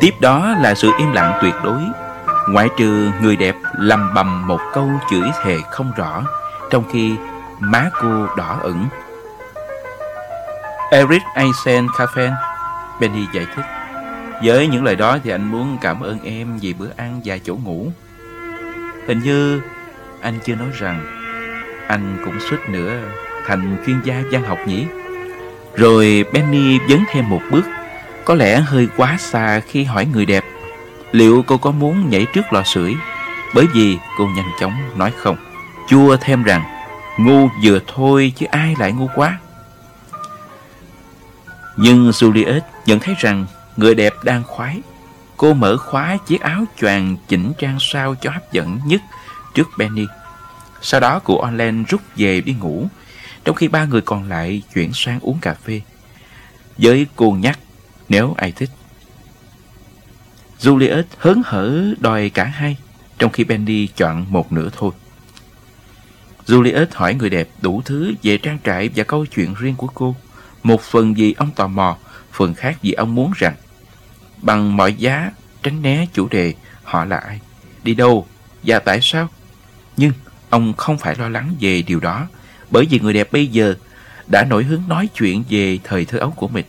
Tiếp đó là sự im lặng tuyệt đối. Ngoại trừ người đẹp lầm bầm một câu chửi thề không rõ, Trong khi má cô đỏ ửng. Eric Eisen kaffen Benny giải thích, Với những lời đó thì anh muốn cảm ơn em vì bữa ăn và chỗ ngủ. Hình như anh chưa nói rằng Anh cũng suýt nữa thành chuyên gia văn học nhỉ. Rồi Benny dấn thêm một bước. Có lẽ hơi quá xa khi hỏi người đẹp Liệu cô có muốn nhảy trước lò sưởi Bởi vì cô nhanh chóng nói không Chua thêm rằng Ngu vừa thôi chứ ai lại ngu quá Nhưng Juliet nhận thấy rằng Người đẹp đang khoái Cô mở khóa chiếc áo choàng chỉnh trang sao cho hấp dẫn nhất trước Benny. Sau đó cụ Orlen rút về đi ngủ, trong khi ba người còn lại chuyển sang uống cà phê. Với cô nhắc nếu ai thích. Juliet hớn hở đòi cả hai, trong khi Benny chọn một nửa thôi. Juliet hỏi người đẹp đủ thứ về trang trại và câu chuyện riêng của cô. Một phần vì ông tò mò, phần khác vì ông muốn rằng bằng mọi giá tránh né chủ đề họ là ai, đi đâu và tại sao. Nhưng ông không phải lo lắng về điều đó bởi vì người đẹp bây giờ đã nổi hứng nói chuyện về thời thơ ấu của mình,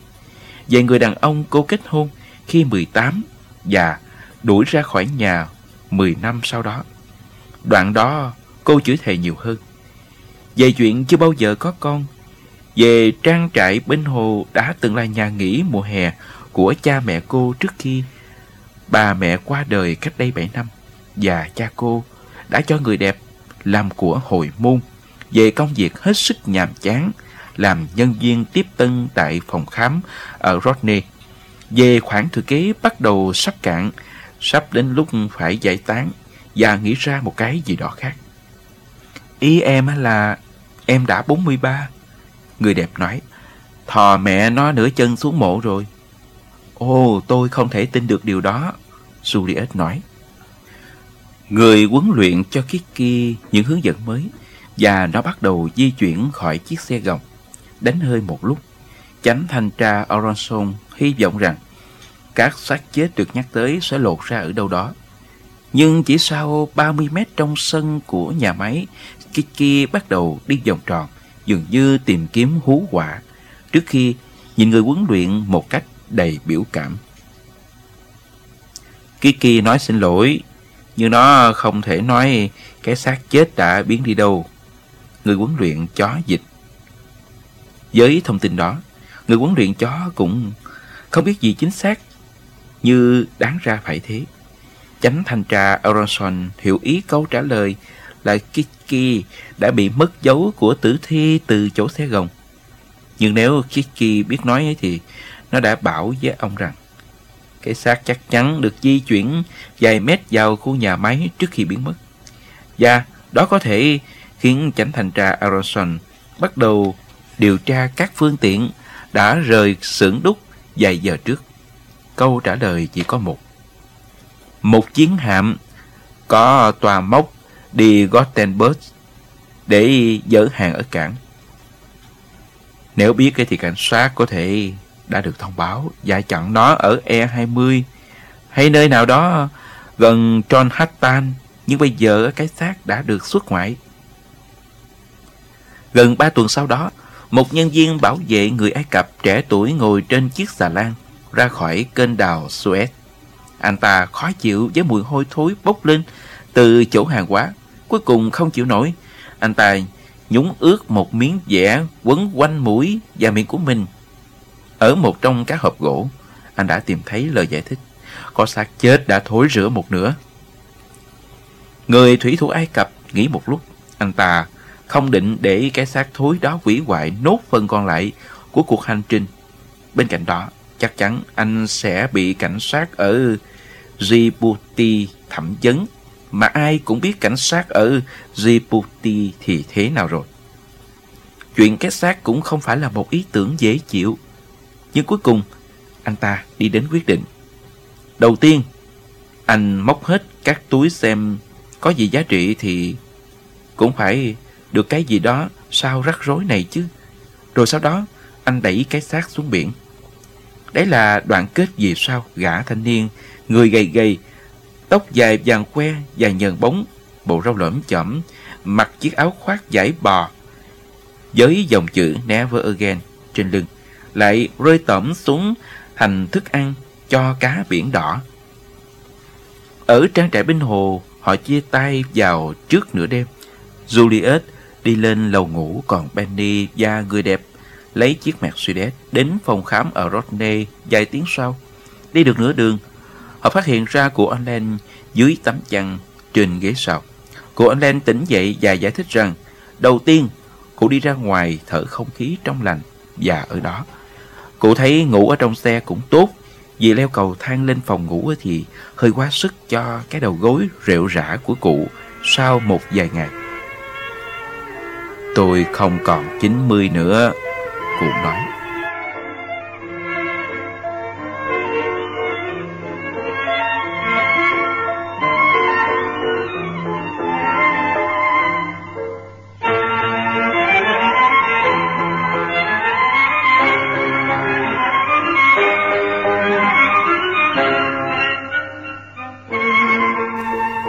về người đàn ông cô kết hôn khi 18 và đuổi ra khỏi nhà 10 năm sau đó. Đoạn đó cô chửi thề nhiều hơn. Về chuyện chưa bao giờ có con, về trang trại bên hồ đã từng là nhà nghỉ mùa hè của cha mẹ cô trước khi bà mẹ qua đời cách đây 7 năm và cha cô đã cho người đẹp làm của hồi môn về công việc hết sức nhàm chán làm nhân viên tiếp tân tại phòng khám ở Rodney. Về khoản thừa kế bắt đầu sắp cạn, sắp đến lúc phải giải tán và nghĩ ra một cái gì đó khác. Ý em là em đã 43. Người đẹp nói, thò mẹ nó nửa chân xuống mộ rồi. Ồ, tôi không thể tin được điều đó, Juliet nói. Người huấn luyện cho Kiki những hướng dẫn mới và nó bắt đầu di chuyển khỏi chiếc xe gồng. Đánh hơi một lúc, chánh thanh tra Oronson hy vọng rằng các xác chết được nhắc tới sẽ lột ra ở đâu đó. Nhưng chỉ sau 30 mét trong sân của nhà máy, Kiki bắt đầu đi vòng tròn, dường như tìm kiếm hú quả, trước khi nhìn người huấn luyện một cách đầy biểu cảm. Kiki nói xin lỗi, nhưng nó không thể nói cái xác chết đã biến đi đâu. Người huấn luyện chó dịch. Với thông tin đó, người huấn luyện chó cũng không biết gì chính xác, như đáng ra phải thế. Chánh thanh tra Aronson hiểu ý câu trả lời là Kiki đã bị mất dấu của tử thi từ chỗ xe gồng. Nhưng nếu Kiki biết nói ấy thì nó đã bảo với ông rằng cái xác chắc chắn được di chuyển vài mét vào khu nhà máy trước khi biến mất. Và đó có thể khiến chánh thanh tra Aronson bắt đầu điều tra các phương tiện đã rời xưởng đúc vài giờ trước. Câu trả lời chỉ có một. Một chiến hạm có tòa mốc đi Gothenburg để dỡ hàng ở cảng. Nếu biết thì cảnh sát có thể đã được thông báo và chặn nó ở E20 hay nơi nào đó gần John Hattan nhưng bây giờ cái xác đã được xuất ngoại. Gần ba tuần sau đó, một nhân viên bảo vệ người Ai Cập trẻ tuổi ngồi trên chiếc xà lan ra khỏi kênh đào Suez. Anh ta khó chịu với mùi hôi thối bốc lên từ chỗ hàng hóa. Cuối cùng không chịu nổi, anh ta nhúng ướt một miếng vẽ quấn quanh mũi và miệng của mình ở một trong các hộp gỗ, anh đã tìm thấy lời giải thích. Có xác chết đã thối rửa một nửa. Người thủy thủ Ai Cập nghĩ một lúc, anh ta không định để cái xác thối đó quỷ hoại nốt phần còn lại của cuộc hành trình. Bên cạnh đó, chắc chắn anh sẽ bị cảnh sát ở Djibouti thẩm vấn, mà ai cũng biết cảnh sát ở Djibouti thì thế nào rồi. Chuyện cái xác cũng không phải là một ý tưởng dễ chịu. Nhưng cuối cùng, anh ta đi đến quyết định. Đầu tiên, anh móc hết các túi xem có gì giá trị thì cũng phải được cái gì đó sau rắc rối này chứ. Rồi sau đó, anh đẩy cái xác xuống biển. Đấy là đoạn kết gì sao gã thanh niên, người gầy gầy, tóc dài vàng que, dài nhờn bóng, bộ râu lõm chỏm, mặc chiếc áo khoác giải bò với dòng chữ Never Again trên lưng, lại rơi tẩm xuống thành thức ăn cho cá biển đỏ. Ở trang trại bên hồ, họ chia tay vào trước nửa đêm. Juliet đi lên lầu ngủ còn Benny và người đẹp lấy chiếc Mercedes đến phòng khám ở Rodney vài tiếng sau. Đi được nửa đường, họ phát hiện ra cụ Allen dưới tấm chăn trên ghế sau. Cụ Allen tỉnh dậy và giải thích rằng đầu tiên cụ đi ra ngoài thở không khí trong lành và ở đó. Cụ thấy ngủ ở trong xe cũng tốt vì leo cầu thang lên phòng ngủ thì hơi quá sức cho cái đầu gối rệu rã của cụ sau một vài ngày. Tôi không còn 90 nữa, cụ nói.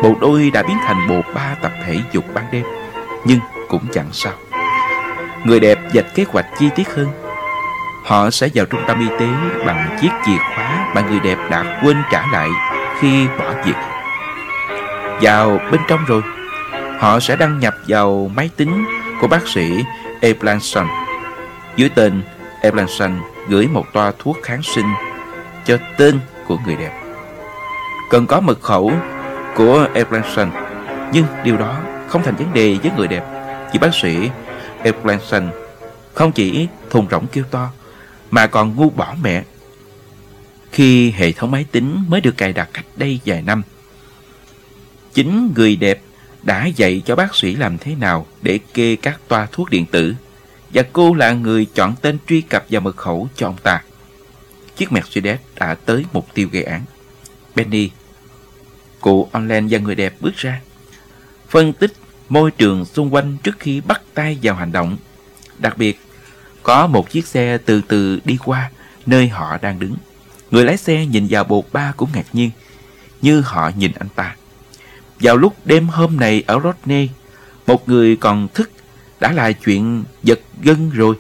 Bộ đôi đã biến thành bộ ba tập thể dục ban đêm Nhưng cũng chẳng sao Người đẹp dạch kế hoạch chi tiết hơn Họ sẽ vào trung tâm y tế bằng chiếc chìa khóa mà người đẹp đã quên trả lại khi bỏ việc. Vào bên trong rồi, họ sẽ đăng nhập vào máy tính của bác sĩ Eblanson. Dưới tên Eblanson gửi một toa thuốc kháng sinh cho tên của người đẹp. Cần có mật khẩu của Eblanson, nhưng điều đó không thành vấn đề với người đẹp chị bác sĩ Eblanson không chỉ thùng rỗng kêu to mà còn ngu bỏ mẹ. Khi hệ thống máy tính mới được cài đặt cách đây vài năm, chính người đẹp đã dạy cho bác sĩ làm thế nào để kê các toa thuốc điện tử và cô là người chọn tên truy cập và mật khẩu cho ông ta. Chiếc Mercedes đã tới mục tiêu gây án. Benny, cụ online và người đẹp bước ra. Phân tích môi trường xung quanh trước khi bắt tay vào hành động. Đặc biệt, có một chiếc xe từ từ đi qua nơi họ đang đứng. Người lái xe nhìn vào bột ba cũng ngạc nhiên, như họ nhìn anh ta. Vào lúc đêm hôm này ở Rodney, một người còn thức đã là chuyện giật gân rồi.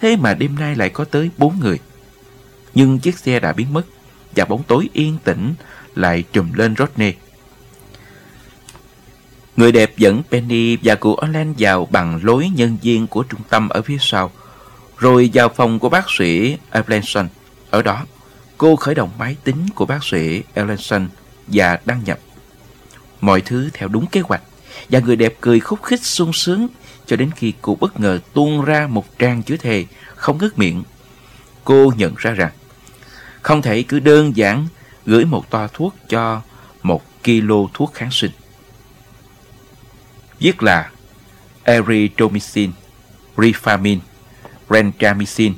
Thế mà đêm nay lại có tới bốn người. Nhưng chiếc xe đã biến mất và bóng tối yên tĩnh lại trùm lên Rodney. Người đẹp dẫn Penny và cụ Orlen vào bằng lối nhân viên của trung tâm ở phía sau rồi vào phòng của bác sĩ Erlenson. Ở đó, cô khởi động máy tính của bác sĩ Erlenson và đăng nhập. Mọi thứ theo đúng kế hoạch và người đẹp cười khúc khích sung sướng cho đến khi cô bất ngờ tuôn ra một trang chữ thề không ngớt miệng. Cô nhận ra rằng không thể cứ đơn giản gửi một toa thuốc cho một kilo thuốc kháng sinh. Viết là erythromycin, rifamin, Rentamicin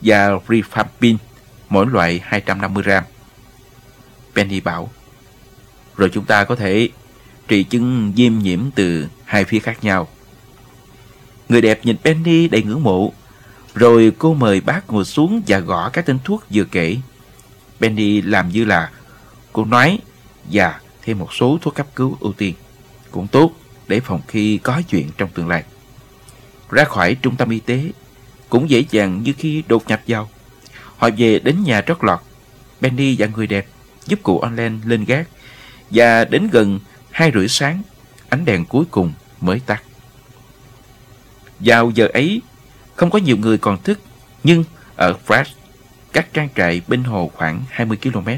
và Rifampin, mỗi loại 250 gram. Penny bảo, rồi chúng ta có thể trị chứng viêm nhiễm từ hai phía khác nhau. Người đẹp nhìn Penny đầy ngưỡng mộ, rồi cô mời bác ngồi xuống và gõ các tên thuốc vừa kể. Penny làm như là cô nói và thêm một số thuốc cấp cứu ưu tiên. Cũng tốt để phòng khi có chuyện trong tương lai. Ra khỏi trung tâm y tế, cũng dễ dàng như khi đột nhập vào. Họ về đến nhà trót lọt. Benny và người đẹp giúp cụ online lên gác và đến gần hai rưỡi sáng, ánh đèn cuối cùng mới tắt. Vào giờ ấy, không có nhiều người còn thức, nhưng ở Fresh, các trang trại bên hồ khoảng 20 km,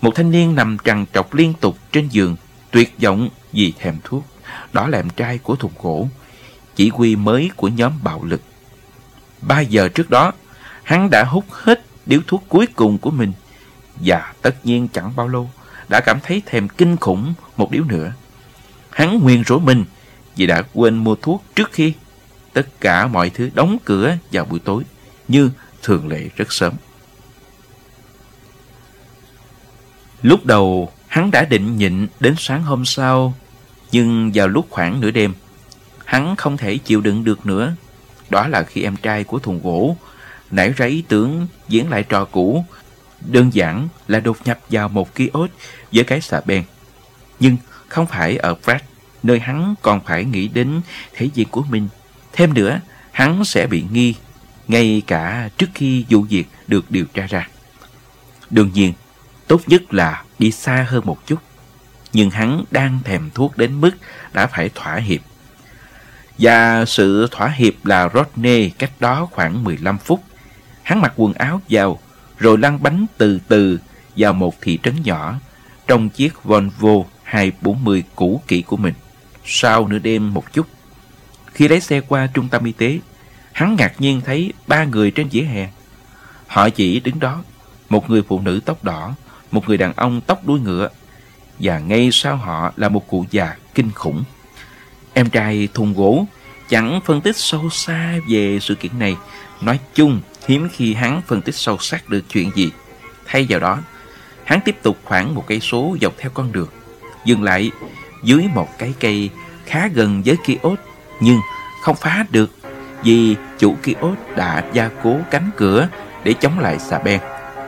một thanh niên nằm trằn trọc liên tục trên giường, tuyệt vọng vì thèm thuốc. Đó là em trai của thùng gỗ, chỉ huy mới của nhóm bạo lực. Ba giờ trước đó, hắn đã hút hết điếu thuốc cuối cùng của mình. Và tất nhiên chẳng bao lâu, đã cảm thấy thèm kinh khủng một điếu nữa. Hắn nguyền rủa mình vì đã quên mua thuốc trước khi tất cả mọi thứ đóng cửa vào buổi tối, như thường lệ rất sớm. Lúc đầu, hắn đã định nhịn đến sáng hôm sau, nhưng vào lúc khoảng nửa đêm, hắn không thể chịu đựng được nữa đó là khi em trai của thùng gỗ nảy ra ý tưởng diễn lại trò cũ, đơn giản là đột nhập vào một kiosk với cái xà beng. Nhưng không phải ở Brad, nơi hắn còn phải nghĩ đến thể diện của mình. Thêm nữa, hắn sẽ bị nghi, ngay cả trước khi vụ việc được điều tra ra. Đương nhiên, tốt nhất là đi xa hơn một chút. Nhưng hắn đang thèm thuốc đến mức đã phải thỏa hiệp. Và sự thỏa hiệp là Rodney cách đó khoảng 15 phút. Hắn mặc quần áo vào, rồi lăn bánh từ từ vào một thị trấn nhỏ trong chiếc Volvo 240 cũ kỹ của mình. Sau nửa đêm một chút, khi lái xe qua trung tâm y tế, hắn ngạc nhiên thấy ba người trên vỉa hè. Họ chỉ đứng đó, một người phụ nữ tóc đỏ, một người đàn ông tóc đuôi ngựa, và ngay sau họ là một cụ già kinh khủng. Em trai thùng gỗ chẳng phân tích sâu xa về sự kiện này. Nói chung, hiếm khi hắn phân tích sâu sắc được chuyện gì. Thay vào đó, hắn tiếp tục khoảng một cây số dọc theo con đường, dừng lại dưới một cái cây khá gần với kiosk nhưng không phá được vì chủ kiosk đã gia cố cánh cửa để chống lại xà beng.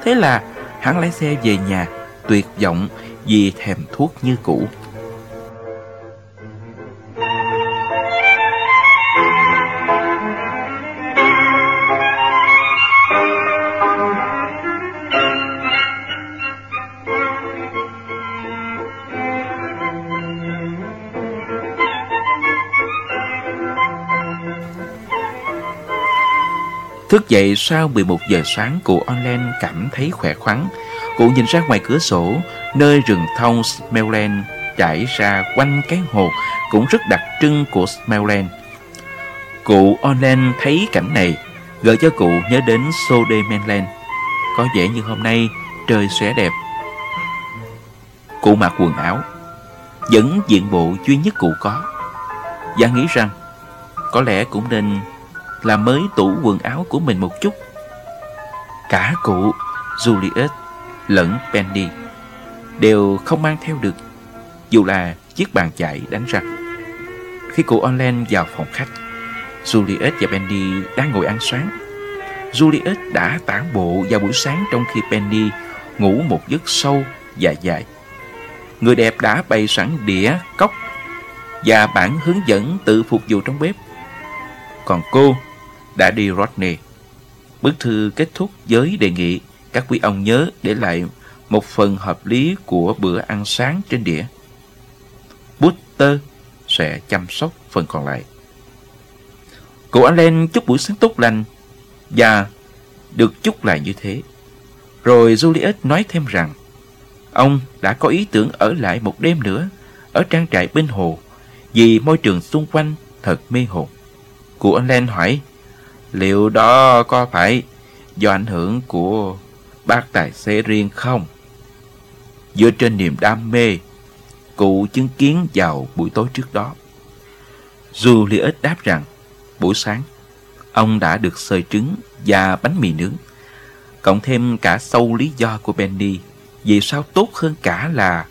Thế là hắn lái xe về nhà tuyệt vọng vì thèm thuốc như cũ. Thức dậy sau 11 giờ sáng, cụ Orlen cảm thấy khỏe khoắn. Cụ nhìn ra ngoài cửa sổ, nơi rừng thông Smelland chảy ra quanh cái hồ cũng rất đặc trưng của Smelland. Cụ Orlen thấy cảnh này, gợi cho cụ nhớ đến Sodemenland. Có vẻ như hôm nay trời sẽ đẹp. Cụ mặc quần áo, vẫn diện bộ duy nhất cụ có. Và nghĩ rằng, có lẽ cũng nên làm mới tủ quần áo của mình một chút. Cả cụ, juliet lẫn Penny đều không mang theo được dù là chiếc bàn chải đánh răng. Khi cụ Orlen vào phòng khách, Juliet và Penny đang ngồi ăn sáng. Juliet đã tản bộ vào buổi sáng trong khi Penny ngủ một giấc sâu và dài. Người đẹp đã bày sẵn đĩa, cốc và bản hướng dẫn tự phục vụ trong bếp. Còn cô đã đi Rodney. Bức thư kết thúc với đề nghị các quý ông nhớ để lại một phần hợp lý của bữa ăn sáng trên đĩa. Butter sẽ chăm sóc phần còn lại. Cụ Allen chúc buổi sáng tốt lành và được chúc lại như thế. Rồi Juliet nói thêm rằng, ông đã có ý tưởng ở lại một đêm nữa ở trang trại bên hồ vì môi trường xung quanh thật mê hồn. Cụ Allen hỏi, Liệu đó có phải do ảnh hưởng của bác tài xế riêng không? Dựa trên niềm đam mê, cụ chứng kiến vào buổi tối trước đó. Julius đáp rằng, buổi sáng, ông đã được xơi trứng và bánh mì nướng. Cộng thêm cả sâu lý do của Benny vì sao tốt hơn cả là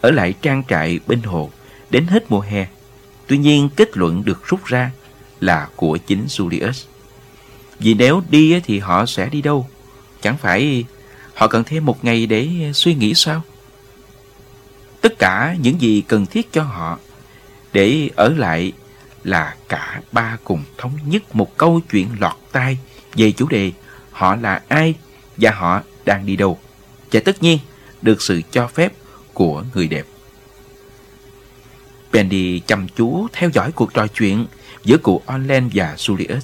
ở lại trang trại bên hồ đến hết mùa hè. Tuy nhiên kết luận được rút ra là của chính Julius. Vì nếu đi thì họ sẽ đi đâu? Chẳng phải họ cần thêm một ngày để suy nghĩ sao? Tất cả những gì cần thiết cho họ để ở lại là cả ba cùng thống nhất một câu chuyện lọt tai về chủ đề họ là ai và họ đang đi đâu. Và tất nhiên được sự cho phép của người đẹp. Penny chăm chú theo dõi cuộc trò chuyện giữa cụ Orlen và Julius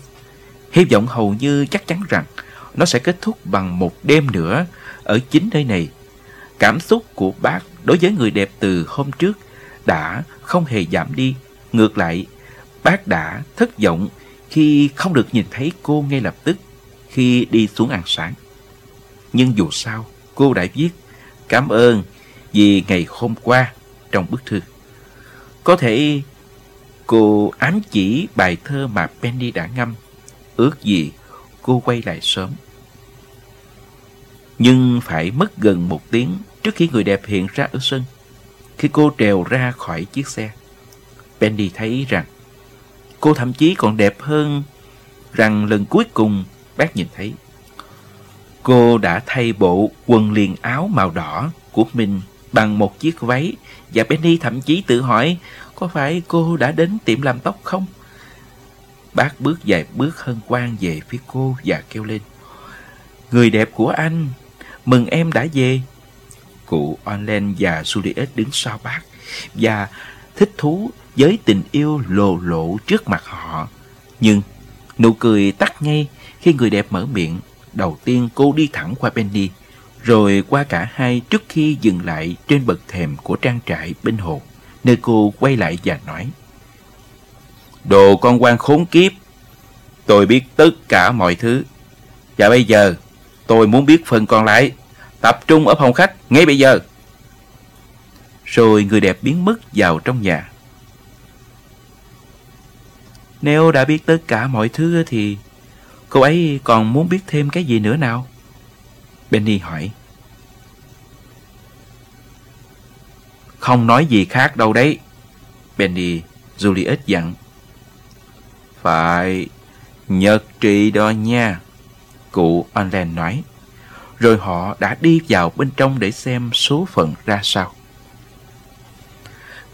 hy vọng hầu như chắc chắn rằng nó sẽ kết thúc bằng một đêm nữa ở chính nơi này. Cảm xúc của bác đối với người đẹp từ hôm trước đã không hề giảm đi. Ngược lại, bác đã thất vọng khi không được nhìn thấy cô ngay lập tức khi đi xuống ăn sáng. Nhưng dù sao, cô đã viết cảm ơn vì ngày hôm qua trong bức thư. Có thể cô ám chỉ bài thơ mà Penny đã ngâm ước gì cô quay lại sớm. Nhưng phải mất gần một tiếng trước khi người đẹp hiện ra ở sân. Khi cô trèo ra khỏi chiếc xe, Bendy thấy rằng cô thậm chí còn đẹp hơn rằng lần cuối cùng bác nhìn thấy. Cô đã thay bộ quần liền áo màu đỏ của mình bằng một chiếc váy và benny thậm chí tự hỏi có phải cô đã đến tiệm làm tóc không? Bác bước vài bước hân hoan về phía cô và kêu lên. Người đẹp của anh, mừng em đã về. Cụ Orlen và Juliet đứng sau bác và thích thú với tình yêu lồ lộ trước mặt họ. Nhưng nụ cười tắt ngay khi người đẹp mở miệng. Đầu tiên cô đi thẳng qua benny rồi qua cả hai trước khi dừng lại trên bậc thềm của trang trại bên hồ, nơi cô quay lại và nói. Đồ con quan khốn kiếp, tôi biết tất cả mọi thứ. Và bây giờ, tôi muốn biết phần còn lại. Tập trung ở phòng khách ngay bây giờ. Rồi người đẹp biến mất vào trong nhà. Nếu đã biết tất cả mọi thứ thì cô ấy còn muốn biết thêm cái gì nữa nào? Benny hỏi. Không nói gì khác đâu đấy. Benny, Juliet dặn. Phải, nhật trị đó nha. Cụ Anlen nói. Rồi họ đã đi vào bên trong để xem số phận ra sao.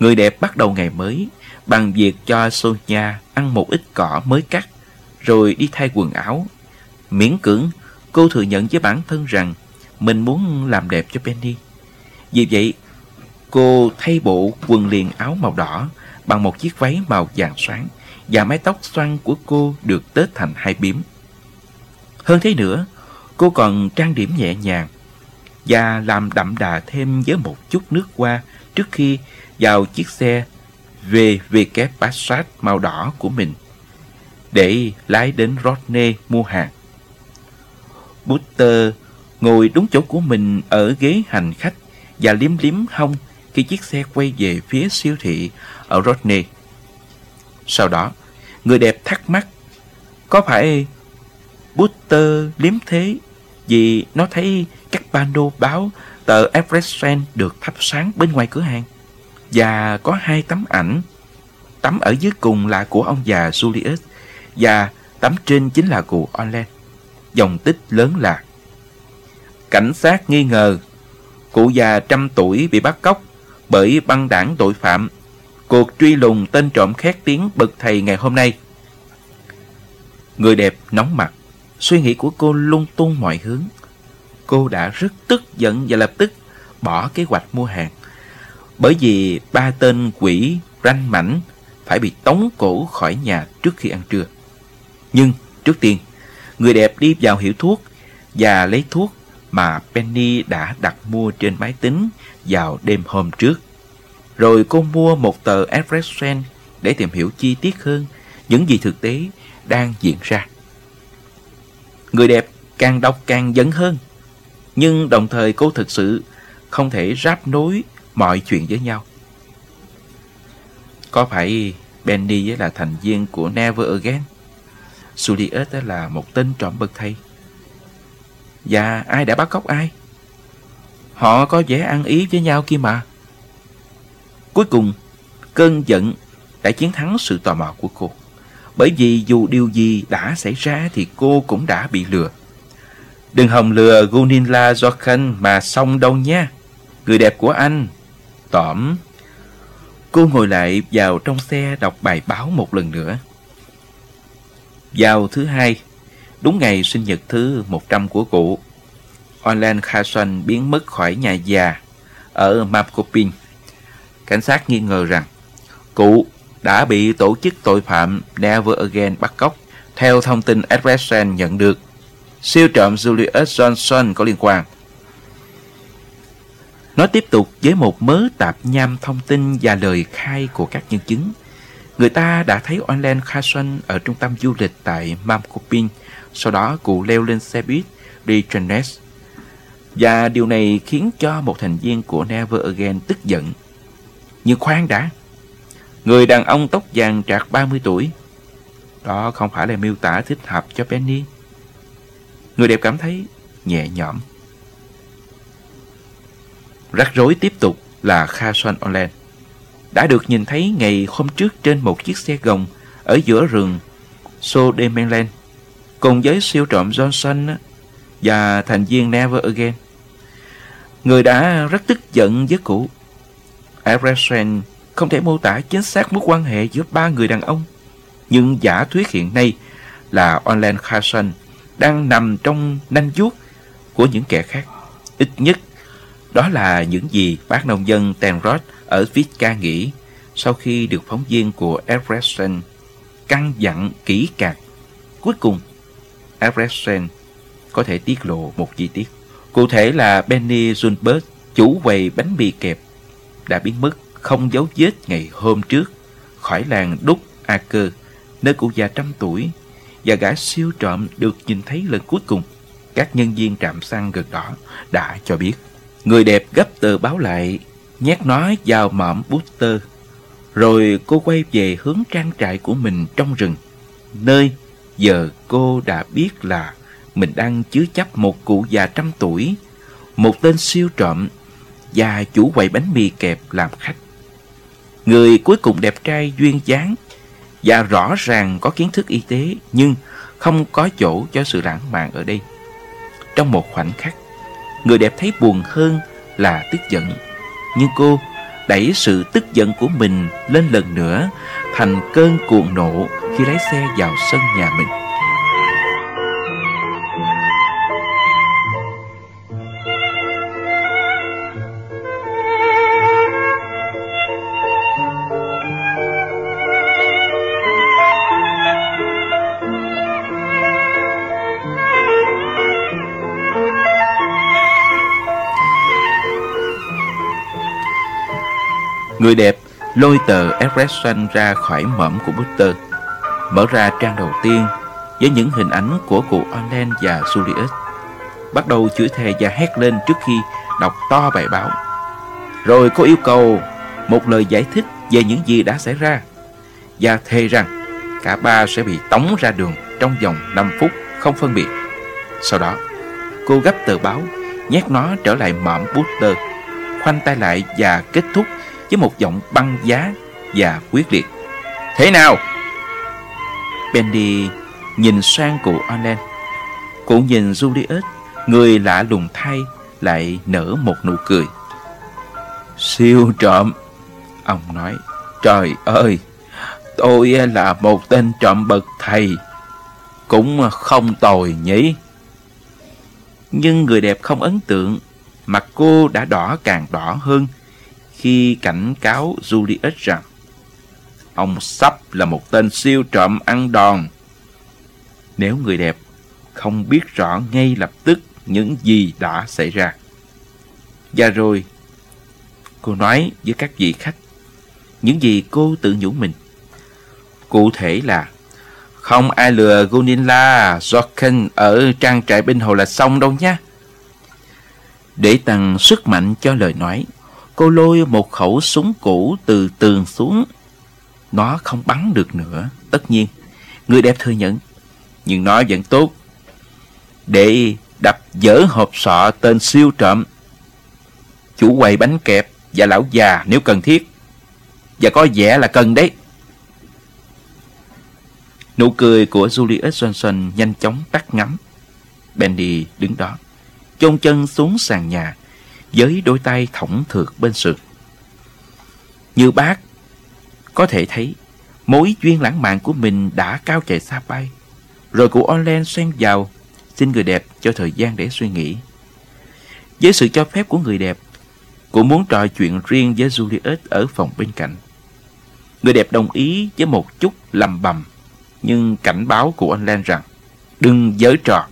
Người đẹp bắt đầu ngày mới bằng việc cho Sonia ăn một ít cỏ mới cắt, rồi đi thay quần áo. Miễn cưỡng, cô thừa nhận với bản thân rằng mình muốn làm đẹp cho Penny. Vì vậy, cô thay bộ quần liền áo màu đỏ bằng một chiếc váy màu vàng sáng và mái tóc xoăn của cô được tết thành hai bím. Hơn thế nữa, cô còn trang điểm nhẹ nhàng và làm đậm đà thêm với một chút nước hoa trước khi vào chiếc xe VW Passat màu đỏ của mình để lái đến Rodney mua hàng. Butter ngồi đúng chỗ của mình ở ghế hành khách và liếm liếm hông khi chiếc xe quay về phía siêu thị ở Rodney. Sau đó, người đẹp thắc mắc, có phải Butter liếm thế vì nó thấy các pano báo tờ Everest được thắp sáng bên ngoài cửa hàng và có hai tấm ảnh. Tấm ở dưới cùng là của ông già Julius và tấm trên chính là của Orlen. Dòng tích lớn là, Cảnh sát nghi ngờ, cụ già trăm tuổi bị bắt cóc bởi băng đảng tội phạm. Cuộc truy lùng tên trộm khét tiếng bậc thầy ngày hôm nay. Người đẹp nóng mặt, suy nghĩ của cô lung tung mọi hướng. Cô đã rất tức giận và lập tức bỏ kế hoạch mua hàng bởi vì ba tên quỷ ranh mảnh phải bị tống cổ khỏi nhà trước khi ăn trưa. Nhưng trước tiên, người đẹp đi vào hiệu thuốc và lấy thuốc mà Penny đã đặt mua trên máy tính vào đêm hôm trước. Rồi cô mua một tờ Expressen để tìm hiểu chi tiết hơn những gì thực tế đang diễn ra. Người đẹp càng đọc càng dẫn hơn, nhưng đồng thời cô thực sự không thể ráp nối mọi chuyện với nhau. Có phải Benny là thành viên của Never Again? Juliet là một tên trộm bậc thầy. Và ai đã bắt cóc ai? Họ có vẻ ăn ý với nhau kia mà. Cuối cùng, cơn giận đã chiến thắng sự tò mò của cô. Bởi vì dù điều gì đã xảy ra thì cô cũng đã bị lừa. Đừng hòng lừa Gunilla Jochen mà xong đâu nha. Người đẹp của anh Tỏm Cô ngồi lại vào trong xe đọc bài báo một lần nữa Vào thứ hai Đúng ngày sinh nhật thứ 100 của cụ Orlan Carson biến mất khỏi nhà già Ở Mapcopin Cảnh sát nghi ngờ rằng Cụ đã bị tổ chức tội phạm Never Again bắt cóc Theo thông tin Edwardson nhận được Siêu trộm Julius Johnson có liên quan nó tiếp tục với một mớ tạp nham thông tin và lời khai của các nhân chứng. Người ta đã thấy Orlen Carson ở trung tâm du lịch tại Mamkopin, sau đó cụ leo lên xe buýt đi Trenes. Và điều này khiến cho một thành viên của Never Again tức giận. Nhưng khoan đã, người đàn ông tóc vàng trạc 30 tuổi, đó không phải là miêu tả thích hợp cho Penny. Người đẹp cảm thấy nhẹ nhõm. Rắc rối tiếp tục là Kha Son Olen đã được nhìn thấy ngày hôm trước trên một chiếc xe gồng ở giữa rừng Sodemenland cùng với siêu trộm Johnson và thành viên Never Again. Người đã rất tức giận với cụ. Everson không thể mô tả chính xác mối quan hệ giữa ba người đàn ông. Nhưng giả thuyết hiện nay là Orland Carson đang nằm trong nanh vuốt của những kẻ khác. Ít nhất, đó là những gì bác nông dân Tenrod ở Vitka nghĩ sau khi được phóng viên của Everson căn dặn kỹ càng. Cuối cùng, Everson có thể tiết lộ một chi tiết. Cụ thể là Benny Zunberg, chủ quầy bánh mì kẹp, đã biến mất không dấu vết ngày hôm trước khỏi làng Đúc a cơ, nơi cụ già trăm tuổi và gã siêu trộm được nhìn thấy lần cuối cùng. Các nhân viên trạm xăng gần đó đã cho biết. Người đẹp gấp tờ báo lại, nhét nó vào mõm bút tơ. Rồi cô quay về hướng trang trại của mình trong rừng, nơi giờ cô đã biết là mình đang chứa chấp một cụ già trăm tuổi, một tên siêu trộm và chủ quầy bánh mì kẹp làm khách. Người cuối cùng đẹp trai duyên dáng và rõ ràng có kiến thức y tế nhưng không có chỗ cho sự lãng mạn ở đây. Trong một khoảnh khắc, người đẹp thấy buồn hơn là tức giận. Nhưng cô đẩy sự tức giận của mình lên lần nữa thành cơn cuồng nộ khi lái xe vào sân nhà mình. Người đẹp lôi tờ Expression ra khỏi mõm của Butter, mở ra trang đầu tiên với những hình ảnh của cụ Orlen và Julius. Bắt đầu chửi thề và hét lên trước khi đọc to bài báo. Rồi cô yêu cầu một lời giải thích về những gì đã xảy ra và thề rằng cả ba sẽ bị tống ra đường trong vòng 5 phút không phân biệt. Sau đó, cô gấp tờ báo, nhét nó trở lại mõm Butter, khoanh tay lại và kết thúc với một giọng băng giá và quyết liệt. Thế nào? Bendy nhìn sang cụ Allen. Cụ nhìn Julius, người lạ lùng thay, lại nở một nụ cười. Siêu trộm, ông nói. Trời ơi, tôi là một tên trộm bậc thầy. Cũng không tồi nhỉ. Nhưng người đẹp không ấn tượng, mặt cô đã đỏ càng đỏ hơn khi cảnh cáo Julius rằng ông sắp là một tên siêu trộm ăn đòn. Nếu người đẹp không biết rõ ngay lập tức những gì đã xảy ra. Và rồi, cô nói với các vị khách những gì cô tự nhủ mình. Cụ thể là không ai lừa Gunilla Jorken ở trang trại bên hồ là xong đâu nhé. Để tăng sức mạnh cho lời nói, Cô lôi một khẩu súng cũ từ tường xuống. Nó không bắn được nữa, tất nhiên. Người đẹp thừa nhận. Nhưng nó vẫn tốt. Để đập dở hộp sọ tên siêu trộm. Chủ quầy bánh kẹp và lão già nếu cần thiết. Và có vẻ là cần đấy. Nụ cười của Julius Johnson nhanh chóng tắt ngắm. Bendy đứng đó, chôn chân xuống sàn nhà, với đôi tay thõng thượt bên sườn. Như bác có thể thấy mối duyên lãng mạn của mình đã cao chạy xa bay. Rồi cụ Orlen xen vào xin người đẹp cho thời gian để suy nghĩ. Với sự cho phép của người đẹp, cụ muốn trò chuyện riêng với juliet ở phòng bên cạnh. Người đẹp đồng ý với một chút lầm bầm, nhưng cảnh báo của anh Len rằng đừng giở trò.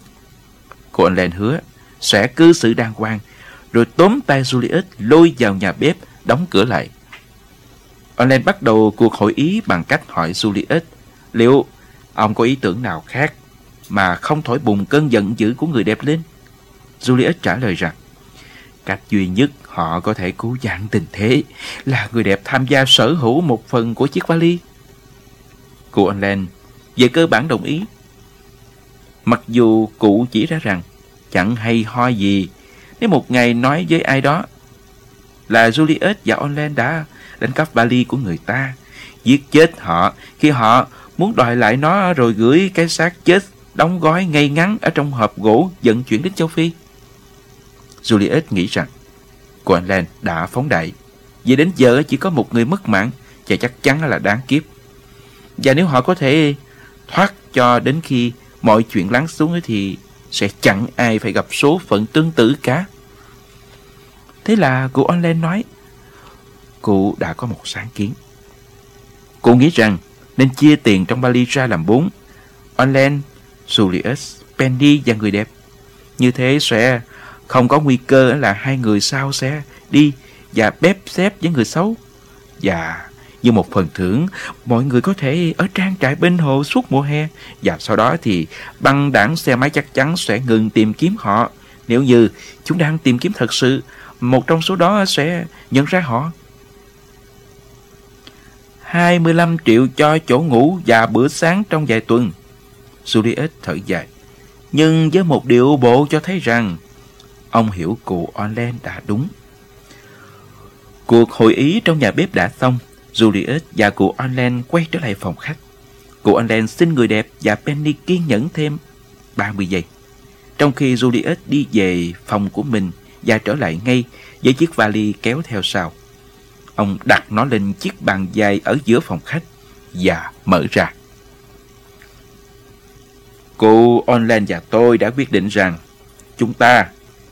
Cô anh hứa sẽ cư xử đàng hoàng rồi tóm tay Julius lôi vào nhà bếp, đóng cửa lại. Orlen bắt đầu cuộc hội ý bằng cách hỏi Julius liệu ông có ý tưởng nào khác mà không thổi bùng cơn giận dữ của người đẹp lên. Julius trả lời rằng cách duy nhất họ có thể cứu vãn tình thế là người đẹp tham gia sở hữu một phần của chiếc vali. Cụ Orlen về cơ bản đồng ý. Mặc dù cụ chỉ ra rằng chẳng hay ho gì nếu một ngày nói với ai đó là Julius và Olen đã đánh cắp vali của người ta, giết chết họ khi họ muốn đòi lại nó rồi gửi cái xác chết đóng gói ngay ngắn ở trong hộp gỗ vận chuyển đến châu Phi. Julius nghĩ rằng cô đã phóng đại. Vì đến giờ chỉ có một người mất mạng và chắc chắn là đáng kiếp. Và nếu họ có thể thoát cho đến khi mọi chuyện lắng xuống thì sẽ chẳng ai phải gặp số phận tương tự cả. Thế là cụ Online nói, cụ đã có một sáng kiến. Cụ nghĩ rằng nên chia tiền trong vali ra làm bốn. Online, Julius, Penny và người đẹp. Như thế sẽ không có nguy cơ là hai người sau sẽ đi và bếp xếp với người xấu. Và như một phần thưởng, mọi người có thể ở trang trại bên hồ suốt mùa hè. Và sau đó thì băng đảng xe máy chắc chắn sẽ ngừng tìm kiếm họ. Nếu như chúng đang tìm kiếm thật sự, một trong số đó sẽ nhận ra họ. 25 triệu cho chỗ ngủ và bữa sáng trong vài tuần. Juliet thở dài. Nhưng với một điều bộ cho thấy rằng ông hiểu cụ Orlen đã đúng. Cuộc hội ý trong nhà bếp đã xong. Juliet và cụ Orlen quay trở lại phòng khách. Cụ Orlen xin người đẹp và Penny kiên nhẫn thêm 30 giây. Trong khi Juliet đi về phòng của mình và trở lại ngay với chiếc vali kéo theo sau. Ông đặt nó lên chiếc bàn dài ở giữa phòng khách và mở ra. Cô online và tôi đã quyết định rằng chúng ta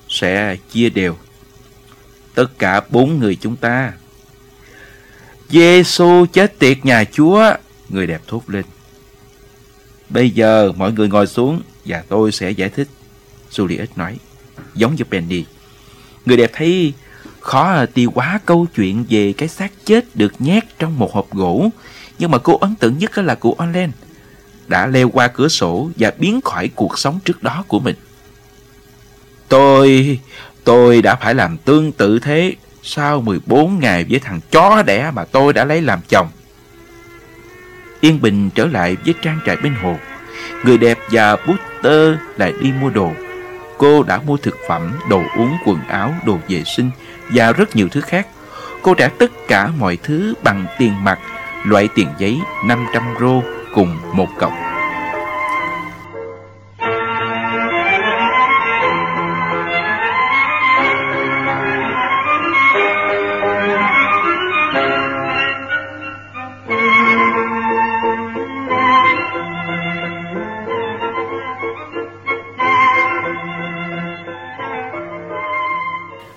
sẽ chia đều. Tất cả bốn người chúng ta. Giêsu chết tiệt nhà Chúa, người đẹp thốt lên. Bây giờ mọi người ngồi xuống và tôi sẽ giải thích. Juliet nói, giống như Penny. Người đẹp thấy khó à, tiêu quá câu chuyện về cái xác chết được nhét trong một hộp gỗ. Nhưng mà cô ấn tượng nhất là cụ Olen đã leo qua cửa sổ và biến khỏi cuộc sống trước đó của mình. Tôi, tôi đã phải làm tương tự thế sau 14 ngày với thằng chó đẻ mà tôi đã lấy làm chồng. Yên Bình trở lại với trang trại bên hồ. Người đẹp và Butter lại đi mua đồ. Cô đã mua thực phẩm, đồ uống, quần áo, đồ vệ sinh và rất nhiều thứ khác. Cô trả tất cả mọi thứ bằng tiền mặt, loại tiền giấy 500 rô cùng một cọc